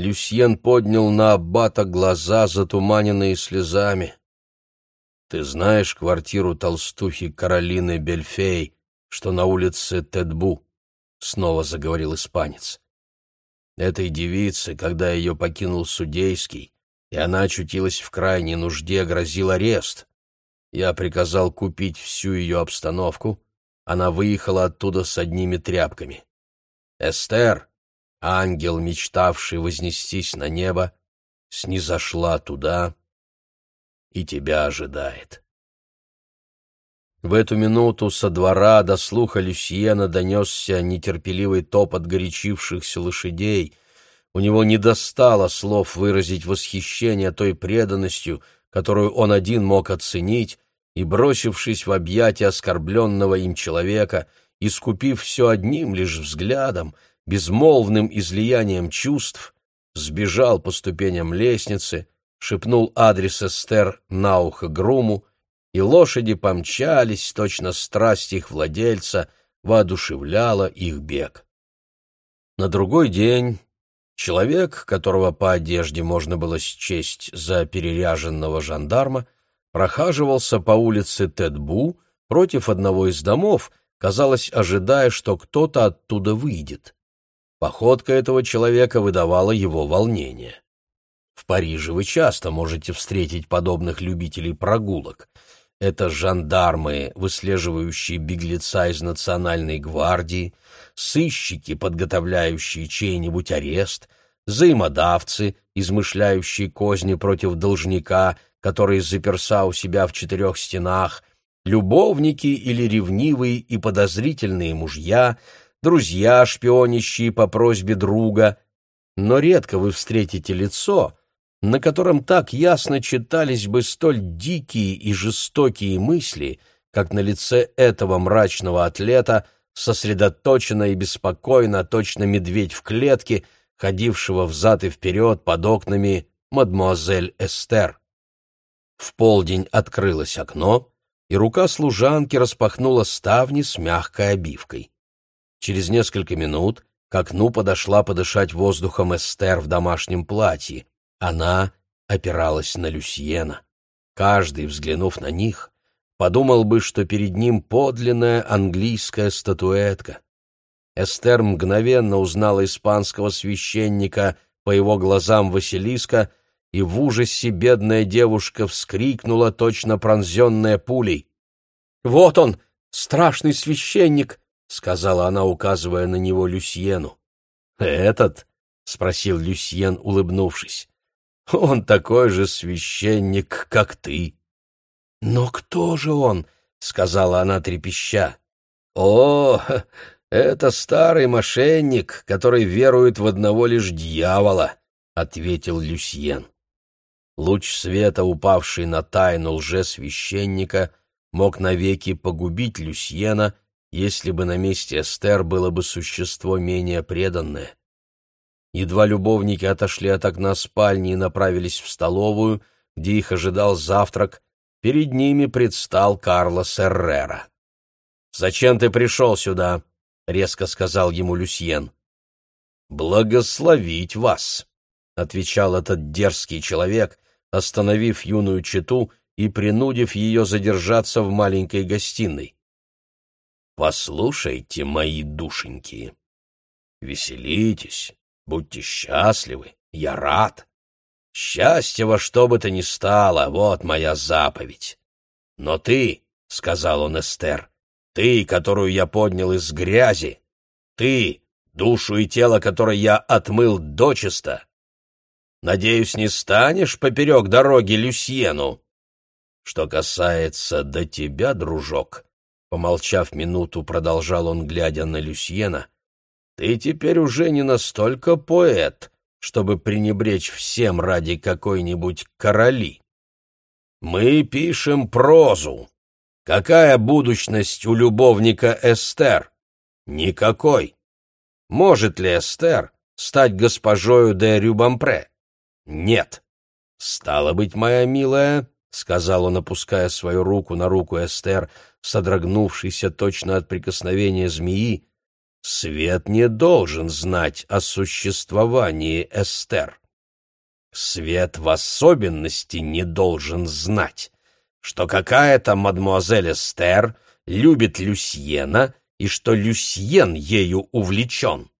Люсьен поднял на аббата глаза, затуманенные слезами. «Ты знаешь квартиру толстухи Каролины Бельфей, что на улице Тедбу?» — снова заговорил испанец. Этой девице, когда ее покинул судейский, и она очутилась в крайней нужде, грозил арест. Я приказал купить всю ее обстановку. Она выехала оттуда с одними тряпками. Эстер, ангел, мечтавший вознестись на небо, снизошла туда и тебя ожидает. В эту минуту со двора до слуха Люсьена донесся нетерпеливый топот горячившихся лошадей. У него не достало слов выразить восхищение той преданностью, которую он один мог оценить, и, бросившись в объятия оскорбленного им человека, искупив все одним лишь взглядом, безмолвным излиянием чувств, сбежал по ступеням лестницы, шепнул адрес Эстер на ухо Груму, и лошади помчались, точно страсть их владельца воодушевляла их бег. На другой день человек, которого по одежде можно было счесть за переряженного жандарма, прохаживался по улице Тедбу против одного из домов, казалось, ожидая, что кто-то оттуда выйдет. Походка этого человека выдавала его волнение. В Париже вы часто можете встретить подобных любителей прогулок. Это жандармы, выслеживающие беглеца из национальной гвардии, сыщики, подготовляющие чей-нибудь арест, взаимодавцы, измышляющие козни против должника, который заперся у себя в четырех стенах, любовники или ревнивые и подозрительные мужья, друзья, шпионящие по просьбе друга. Но редко вы встретите лицо, на котором так ясно читались бы столь дикие и жестокие мысли, как на лице этого мрачного атлета, сосредоточенно и беспокойно, точно медведь в клетке, ходившего взад и вперед под окнами мадемуазель Эстер. В полдень открылось окно, и рука служанки распахнула ставни с мягкой обивкой. Через несколько минут к окну подошла подышать воздухом Эстер в домашнем платье. Она опиралась на Люсьена. Каждый, взглянув на них, подумал бы, что перед ним подлинная английская статуэтка. Эстер мгновенно узнала испанского священника по его глазам Василиска, и в ужасе бедная девушка вскрикнула, точно пронзенная пулей. «Вот он, страшный священник!» — сказала она, указывая на него Люсьену. «Этот?» — спросил Люсьен, улыбнувшись. Он такой же священник, как ты. Но кто же он? сказала она трепеща. О, это старый мошенник, который верует в одного лишь дьявола, ответил Люсьен. Луч света, упавший на тайну лжесвященника, мог навеки погубить Люсьена, если бы на месте Эстер было бы существо менее преданное. Едва любовники отошли от окна спальни и направились в столовую, где их ожидал завтрак, перед ними предстал Карлос Эррера. «Зачем ты пришел сюда?» — резко сказал ему Люсьен. «Благословить вас», — отвечал этот дерзкий человек, остановив юную чету и принудив ее задержаться в маленькой гостиной. «Послушайте, мои душеньки, веселитесь, Будьте счастливы, я рад. Счастье во что бы то ни стало, вот моя заповедь. Но ты, — сказал он Эстер, — ты, которую я поднял из грязи, ты, душу и тело, которое я отмыл дочисто, надеюсь, не станешь поперек дороги Люсьену. Что касается до тебя, дружок, — помолчав минуту, продолжал он, глядя на Люсьена, — ты теперь уже не настолько поэт, чтобы пренебречь всем ради какой-нибудь короли. Мы пишем прозу. Какая будущность у любовника Эстер? Никакой. Может ли Эстер стать госпожою де Рюбампре? Нет. Стало быть, моя милая, — сказал он, опуская свою руку на руку Эстер, содрогнувшейся точно от прикосновения змеи, свет не должен знать о существовании Эстер. Свет в особенности не должен знать, что какая-то мадмуазель Эстер любит Люсьена и что Люсьен ею увлечен.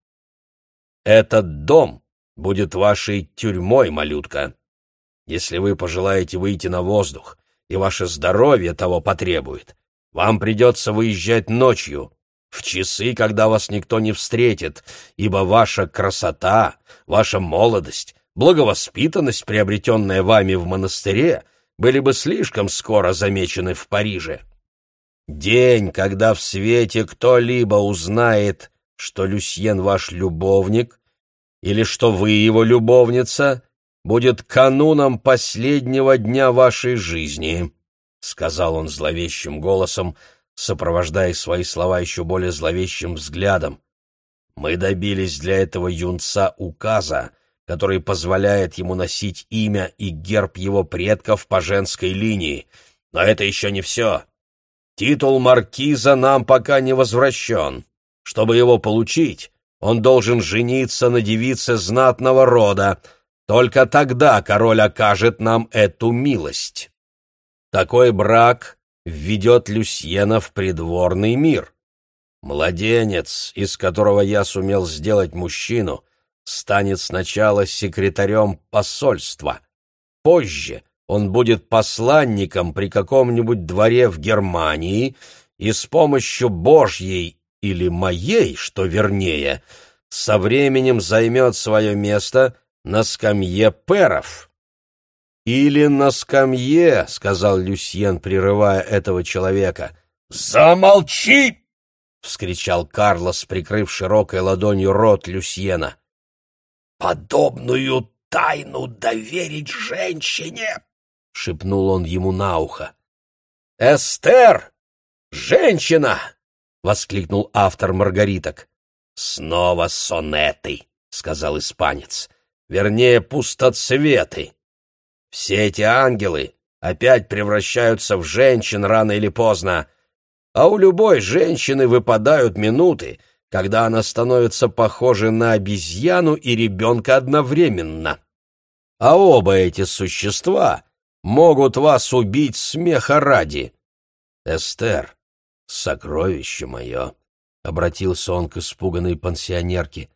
Этот дом будет вашей тюрьмой, малютка. Если вы пожелаете выйти на воздух, и ваше здоровье того потребует, вам придется выезжать ночью, в часы, когда вас никто не встретит, ибо ваша красота, ваша молодость, благовоспитанность, приобретенная вами в монастыре, были бы слишком скоро замечены в Париже. День, когда в свете кто-либо узнает, что Люсьен ваш любовник, или что вы его любовница, будет кануном последнего дня вашей жизни, — сказал он зловещим голосом, сопровождая свои слова еще более зловещим взглядом. Мы добились для этого юнца указа, который позволяет ему носить имя и герб его предков по женской линии. Но это еще не все. Титул маркиза нам пока не возвращен. Чтобы его получить, он должен жениться на девице знатного рода. Только тогда король окажет нам эту милость. Такой брак введет Люсьена в придворный мир. Младенец, из которого я сумел сделать мужчину, станет сначала секретарем посольства. Позже он будет посланником при каком-нибудь дворе в Германии и с помощью Божьей или моей, что вернее, со временем займет свое место на скамье перов. «Или на скамье», — сказал Люсьен, прерывая этого человека. «Замолчи!» — вскричал Карлос, прикрыв широкой ладонью рот Люсьена. «Подобную тайну доверить женщине!» — шепнул он ему на ухо. «Эстер! Женщина!» — воскликнул автор маргариток. «Снова сонеты», — сказал испанец. «Вернее, пустоцветы. Все эти ангелы опять превращаются в женщин рано или поздно, а у любой женщины выпадают минуты, когда она становится похожа на обезьяну и ребенка одновременно. А оба эти существа могут вас убить смеха ради. Эстер, «Сокровище мое!» — обратился он к испуганной пансионерке.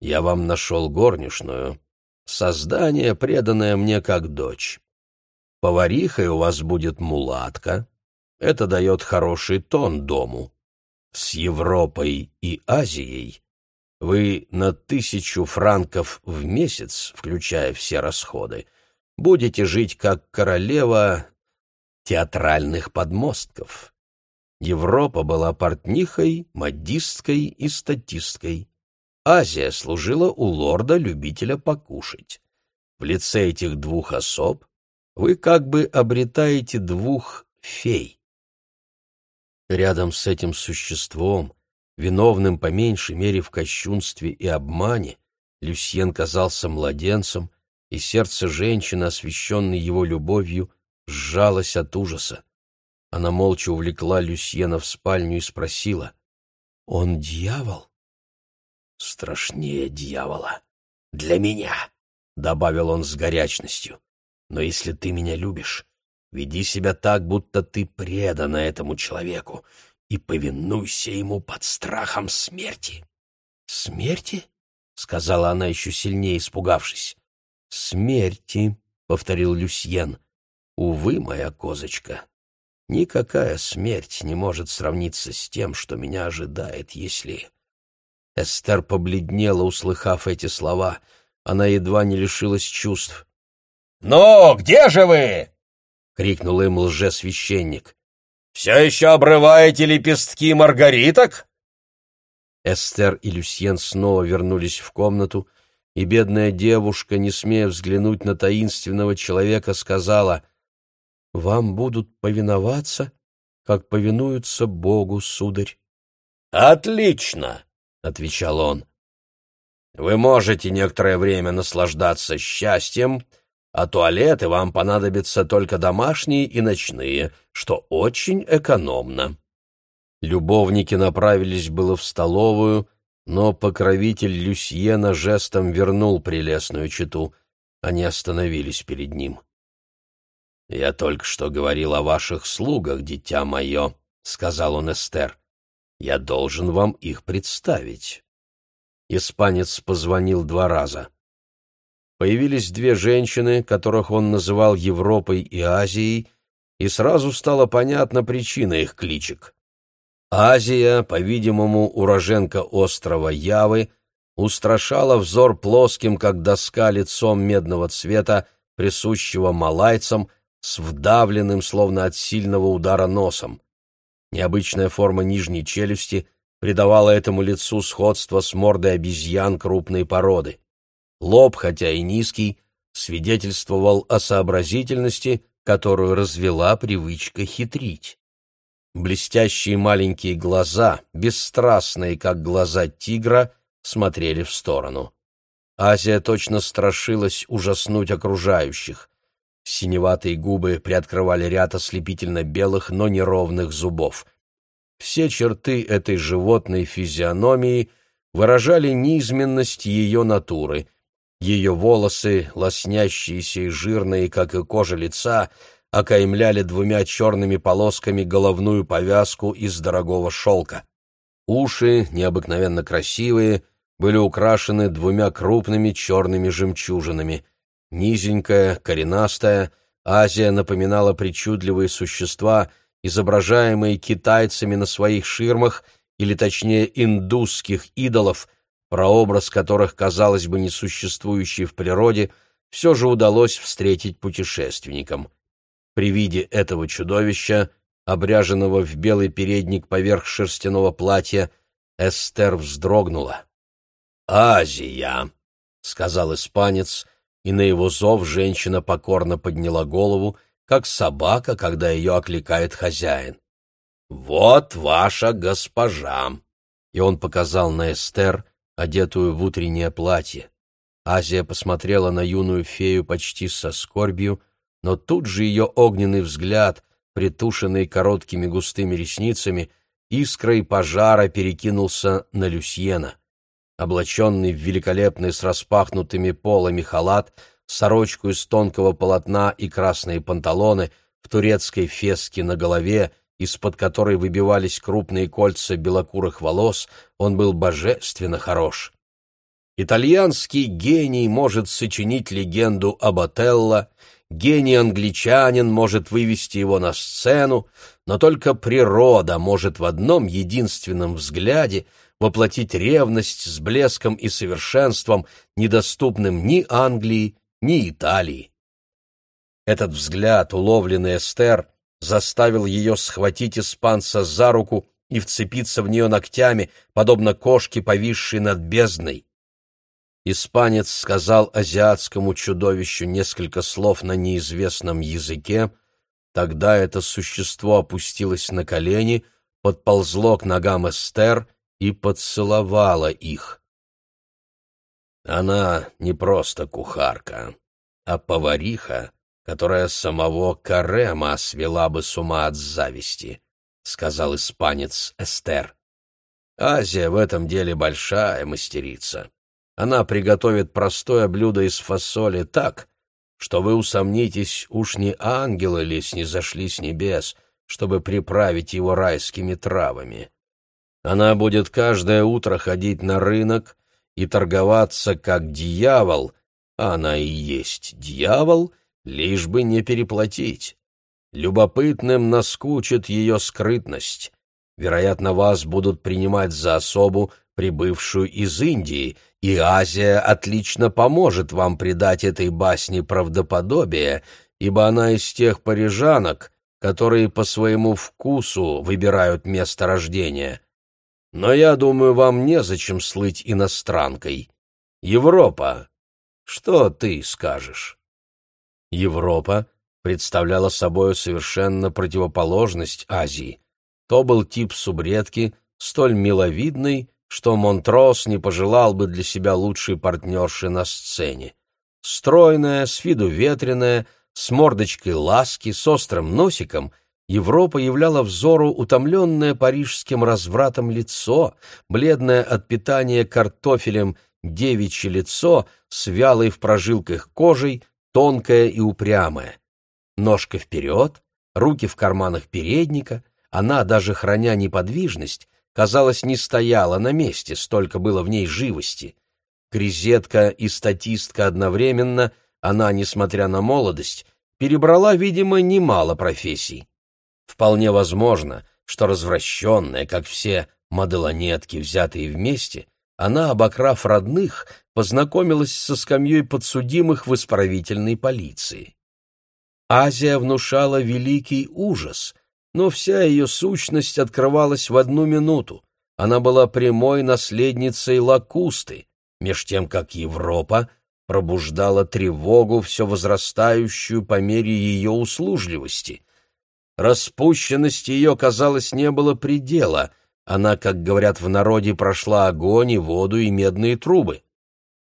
«Я вам нашел горничную, создание, преданное мне как дочь. Поварихой у вас будет мулатка, это дает хороший тон дому. С Европой и Азией вы на тысячу франков в месяц, включая все расходы, будете жить как королева театральных подмостков. Европа была портнихой, модисткой и статисткой. Азия служила у лорда-любителя покушать. В лице этих двух особ вы как бы обретаете двух фей. Рядом с этим существом, виновным по меньшей мере в кощунстве и обмане, Люсьен казался младенцем, и сердце женщины, освященной его любовью, сжалось от ужаса. Она молча увлекла Люсьена в спальню и спросила. «Он дьявол?» «Страшнее дьявола. Для меня», — добавил он с горячностью. «Но если ты меня любишь, веди себя так, будто ты предана этому человеку, и повинуйся ему под страхом смерти». «Смерти?» — сказала она, еще сильнее испугавшись. «Смерти», — повторил Люсьен. «Увы, моя козочка, Никакая смерть не может сравниться с тем, что меня ожидает, если... Эстер побледнела, услыхав эти слова. Она едва не лишилась чувств. «Ну, где же вы?» — крикнул им лжесвященник. «Все еще обрываете лепестки маргариток?» Эстер и Люсьен снова вернулись в комнату, и бедная девушка, не смея взглянуть на таинственного человека, сказала — вам будут повиноваться, как повинуются Богу, сударь. Отлично, отвечал он. Вы можете некоторое время наслаждаться счастьем, а туалеты вам понадобятся только домашние и ночные, что очень экономно. Любовники направились было в столовую, но покровитель Люсьена жестом вернул прелестную читу. Они остановились перед ним. «Я только что говорил о ваших слугах, дитя мое», — сказал он Эстер. «Я должен вам их представить». Испанец позвонил два раза. Появились две женщины, которых он называл Европой и Азией, и сразу стала понятна причина их кличек. Азия, по-видимому, уроженка острова Явы, устрашала взор плоским, как доска, лицом медного цвета, присущего малайцам, с вдавленным, словно от сильного удара носом. Необычная форма нижней челюсти придавала этому лицу сходство с мордой обезьян крупной породы. Лоб, хотя и низкий, свидетельствовал о сообразительности, которую развела привычка хитрить. Блестящие маленькие глаза, бесстрастные, как глаза тигра, смотрели в сторону. Азия точно страшилась ужаснуть окружающих. Синеватые губы приоткрывали ряд ослепительно белых, но неровных зубов. Все черты этой животной физиономии выражали низменность ее натуры. Ее волосы, лоснящиеся и жирные, как и кожа лица, окаймляли двумя черными полосками головную повязку из дорогого шелка. Уши, необыкновенно красивые, были украшены двумя крупными черными жемчужинами — Низенькая, коренастая, Азия напоминала причудливые существа, изображаемые китайцами на своих ширмах, или точнее индусских идолов, прообраз которых, казалось бы, несуществующий в природе, все же удалось встретить путешественникам. При виде этого чудовища, обряженного в белый передник поверх шерстяного платья, Эстер вздрогнула. «Азия», — сказал испанец, — и на его зов женщина покорно подняла голову, как собака, когда ее окликает хозяин. «Вот ваша госпожа!» И он показал на Эстер, одетую в утреннее платье. Азия посмотрела на юную фею почти со скорбью, но тут же ее огненный взгляд, притушенный короткими густыми ресницами, искрой пожара перекинулся на Люсьена облаченный в великолепный с распахнутыми полами халат, сорочку из тонкого полотна и красные панталоны, в турецкой феске на голове, из-под которой выбивались крупные кольца белокурых волос, он был божественно хорош. Итальянский гений может сочинить легенду об Отелло, гений-англичанин может вывести его на сцену, но только природа может в одном единственном взгляде воплотить ревность с блеском и совершенством, недоступным ни Англии, ни Италии. Этот взгляд, уловленный Эстер, заставил ее схватить испанца за руку и вцепиться в нее ногтями, подобно кошке, повисшей над бездной. Испанец сказал азиатскому чудовищу несколько слов на неизвестном языке, тогда это существо опустилось на колени, подползло к ногам Эстер и поцеловала их. Она не просто кухарка, а повариха, которая самого Карема свела бы с ума от зависти, — сказал испанец Эстер. Азия в этом деле большая мастерица. Она приготовит простое блюдо из фасоли так, что вы усомнитесь, уж не ангелы ли снизошли с небес, чтобы приправить его райскими травами. Она будет каждое утро ходить на рынок и торговаться как дьявол, а она и есть дьявол, лишь бы не переплатить. Любопытным наскучит ее скрытность. Вероятно, вас будут принимать за особу, прибывшую из Индии, и Азия отлично поможет вам придать этой басне правдоподобие, ибо она из тех парижанок, которые по своему вкусу выбирают место рождения. Но я думаю, вам незачем слыть иностранкой. Европа. Что ты скажешь? Европа представляла собой совершенно противоположность Азии. То был тип субредки, столь миловидный, что Монтрос не пожелал бы для себя лучшей партнерши на сцене. Стройная, с виду ветреная, с мордочкой ласки, с острым носиком, Европа являла взору утомленное парижским развратом лицо, бледное от питания картофелем девичье лицо с вялой в прожилках кожей, тонкое и упрямое. Ножка вперед, руки в карманах передника, она, даже храня неподвижность, казалось, не стояла на месте, столько было в ней живости. Кризетка и статистка одновременно, она, несмотря на молодость, перебрала, видимо, немало профессий. Вполне возможно, что развращенная, как все моделонетки, взятые вместе, она, обокрав родных, познакомилась со скамьей подсудимых в исправительной полиции. Азия внушала великий ужас, но вся ее сущность открывалась в одну минуту. Она была прямой наследницей Лакусты, меж тем как Европа пробуждала тревогу, все возрастающую по мере ее услужливости. Распущенности ее, казалось, не было предела, она, как говорят в народе, прошла огонь и воду и медные трубы.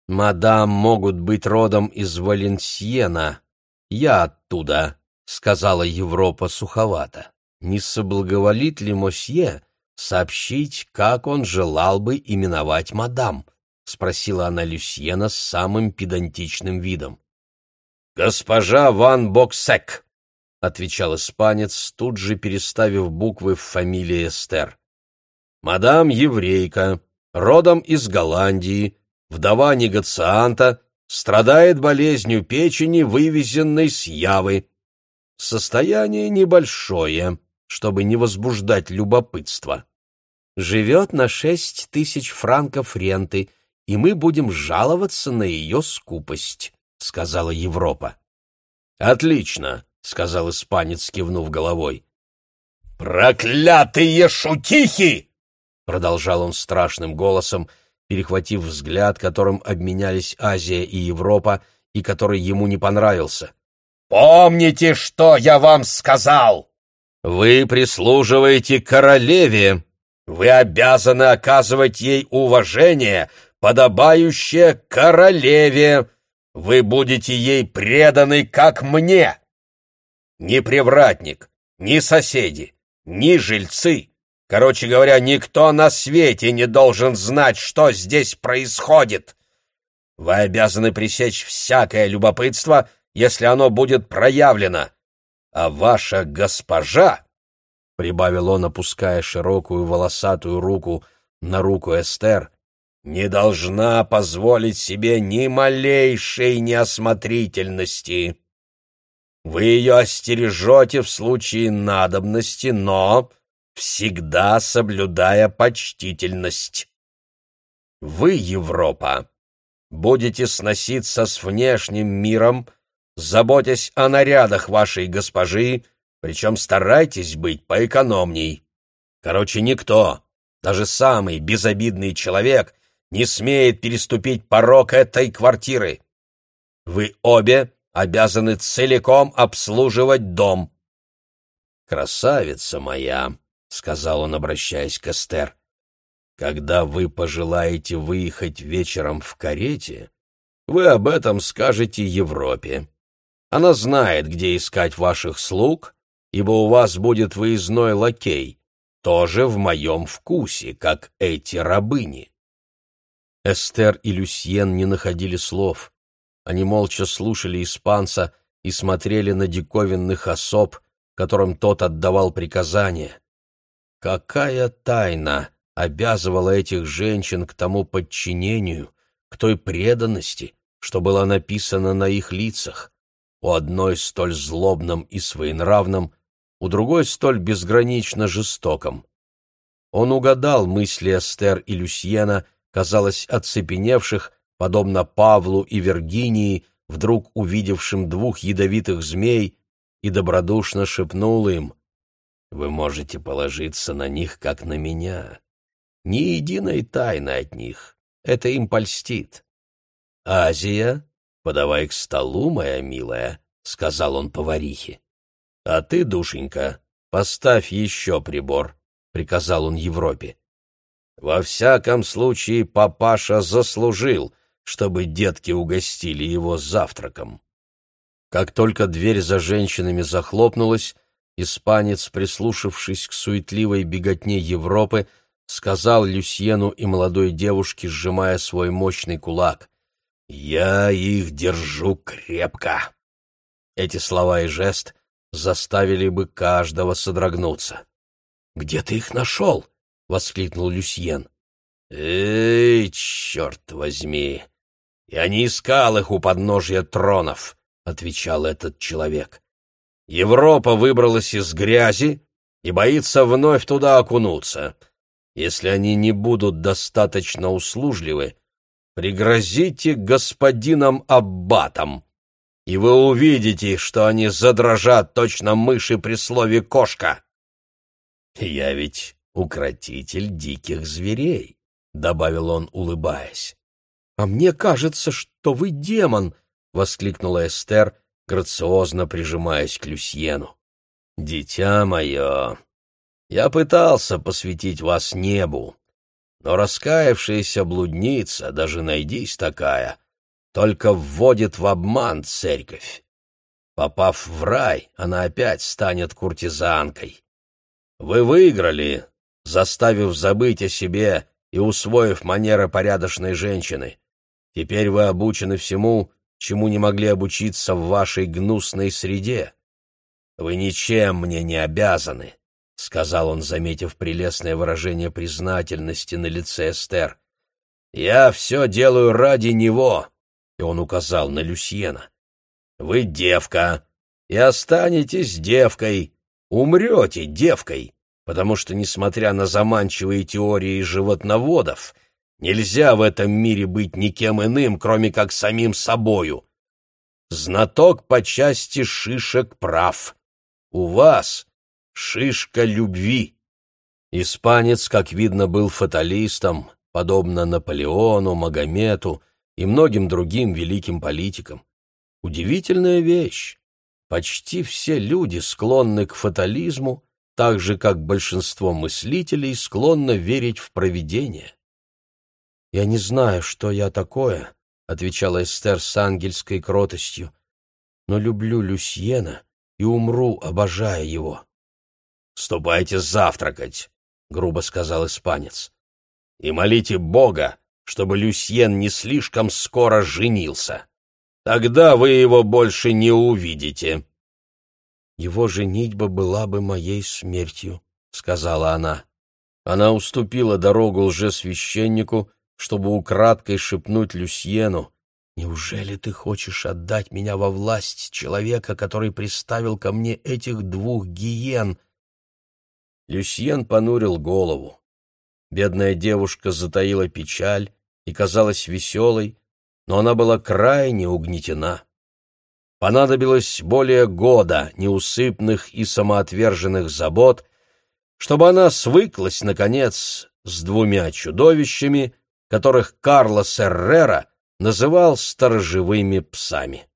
«Мадам могут быть родом из Валенсиена. Я оттуда», — сказала Европа суховато. «Не соблаговолит ли мосье сообщить, как он желал бы именовать мадам?» — спросила она Люсьена с самым педантичным видом. «Госпожа Ван Боксек», — отвечал испанец, тут же переставив буквы в фамилии Эстер. «Мадам еврейка, родом из Голландии, вдова негацианта, страдает болезнью печени, вывезенной с Явы. Состояние небольшое, чтобы не возбуждать любопытство. Живет на шесть тысяч франков ренты — и мы будем жаловаться на ее скупость», — сказала Европа. «Отлично», — сказал испанец, кивнув головой. «Проклятые шутихи!» — продолжал он страшным голосом, перехватив взгляд, которым обменялись Азия и Европа, и который ему не понравился. «Помните, что я вам сказал! Вы прислуживаете королеве, вы обязаны оказывать ей уважение, подобающее королеве. Вы будете ей преданы, как мне. Ни привратник, ни соседи, ни жильцы, короче говоря, никто на свете не должен знать, что здесь происходит. Вы обязаны пресечь всякое любопытство, если оно будет проявлено. А ваша госпожа, — прибавил он, опуская широкую волосатую руку на руку Эстер, не должна позволить себе ни малейшей неосмотрительности. Вы ее остережете в случае надобности, но всегда соблюдая почтительность. Вы, Европа, будете сноситься с внешним миром, заботясь о нарядах вашей госпожи, причем старайтесь быть поэкономней. Короче, никто, даже самый безобидный человек, не смеет переступить порог этой квартиры. Вы обе обязаны целиком обслуживать дом. «Красавица моя», — сказал он, обращаясь к Эстер, — «когда вы пожелаете выехать вечером в карете, вы об этом скажете Европе. Она знает, где искать ваших слуг, ибо у вас будет выездной лакей, тоже в моем вкусе, как эти рабыни». Эстер и Люсьен не находили слов. Они молча слушали испанца и смотрели на диковинных особ, которым тот отдавал приказания. Какая тайна обязывала этих женщин к тому подчинению, к той преданности, что была написана на их лицах, у одной столь злобном и своенравном, у другой столь безгранично жестоком. Он угадал мысли Эстер и Люсьена казалось, оцепеневших, подобно Павлу и Виргинии, вдруг увидевшим двух ядовитых змей, и добродушно шепнул им, «Вы можете положиться на них, как на меня. Ни единой тайны от них. Это им польстит. Азия, подавай к столу, моя милая», — сказал он поварихе. «А ты, душенька, поставь еще прибор», — приказал он Европе. Во всяком случае, папаша заслужил, чтобы детки угостили его завтраком. Как только дверь за женщинами захлопнулась, испанец, прислушавшись к суетливой беготне Европы, сказал Люсьену и молодой девушке, сжимая свой мощный кулак. «Я их держу крепко!» Эти слова и жест заставили бы каждого содрогнуться. «Где ты их нашел?» — воскликнул Люсьен. «Эй, черт возьми! Я не искал их у подножья тронов», — отвечал этот человек. «Европа выбралась из грязи и боится вновь туда окунуться. Если они не будут достаточно услужливы, пригрозите господинам аббатам, и вы увидите, что они задрожат точно мыши при слове «кошка». Я ведь укротитель диких зверей, — добавил он, улыбаясь. «А мне кажется, что вы демон!» — воскликнула Эстер, грациозно прижимаясь к Люсьену. «Дитя мое, я пытался посвятить вас небу, но раскаявшаяся блудница, даже найдись такая, только вводит в обман церковь. Попав в рай, она опять станет куртизанкой. Вы выиграли, заставив забыть о себе и усвоив манеры порядочной женщины. Теперь вы обучены всему, чему не могли обучиться в вашей гнусной среде. Вы ничем мне не обязаны. — сказал он, заметив прелестное выражение признательности на лице Эстер. «Я все делаю ради него», — и он указал на Люсьена. «Вы девка, и останетесь девкой, умрете девкой, потому что, несмотря на заманчивые теории животноводов, нельзя в этом мире быть никем иным, кроме как самим собою. Знаток по части шишек прав. У вас...» Шишка любви. Испанец, как видно, был фаталистом, подобно Наполеону, Магомету и многим другим великим политикам. Удивительная вещь. Почти все люди склонны к фатализму, так же, как большинство мыслителей склонно верить в провидение. «Я не знаю, что я такое», — отвечала Эстер с ангельской кротостью, «но люблю Люсьена и умру, обожая его». «Ступайте завтракать», — грубо сказал испанец. «И молите Бога, чтобы Люсьен не слишком скоро женился. Тогда вы его больше не увидите». «Его женитьба была бы моей смертью», — сказала она. Она уступила дорогу лжесвященнику, чтобы украдкой шепнуть Люсьену, «Неужели ты хочешь отдать меня во власть человека, который приставил ко мне этих двух гиен?» Люсьен понурил голову. Бедная девушка затаила печаль и казалась веселой, но она была крайне угнетена. Понадобилось более года неусыпных и самоотверженных забот, чтобы она свыклась, наконец, с двумя чудовищами, которых Карлос Эррера называл сторожевыми псами.